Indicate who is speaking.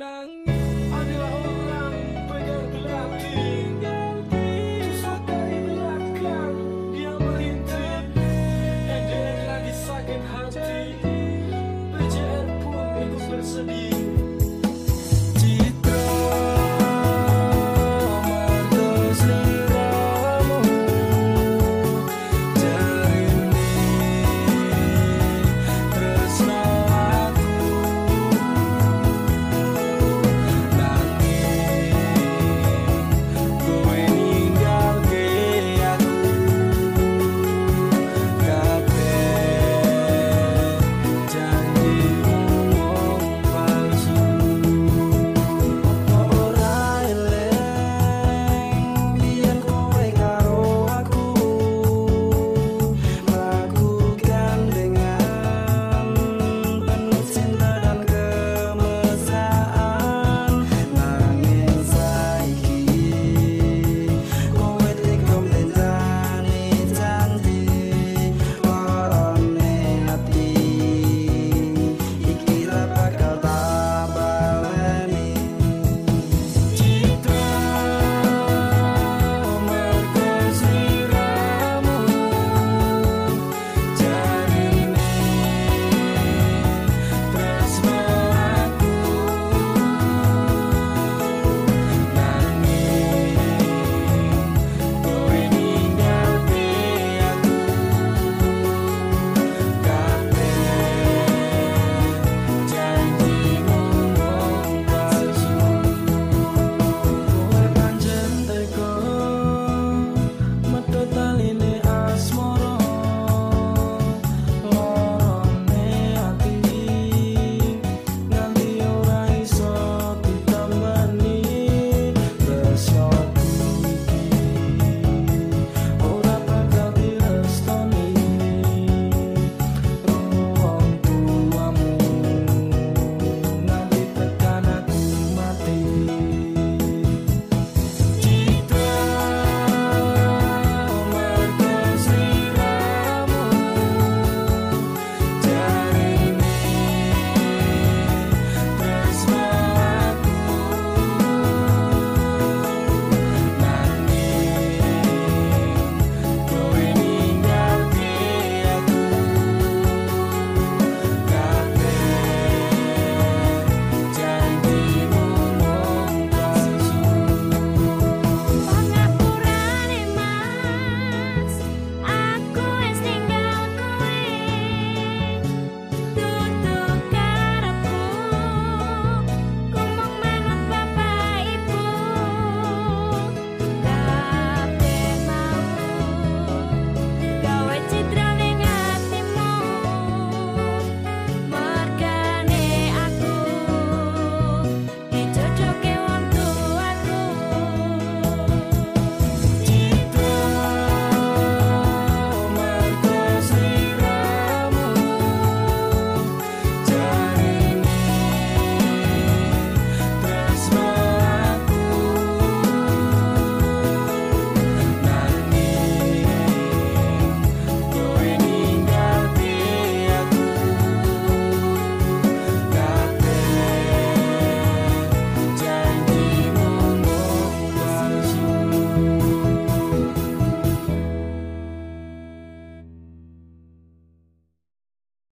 Speaker 1: ng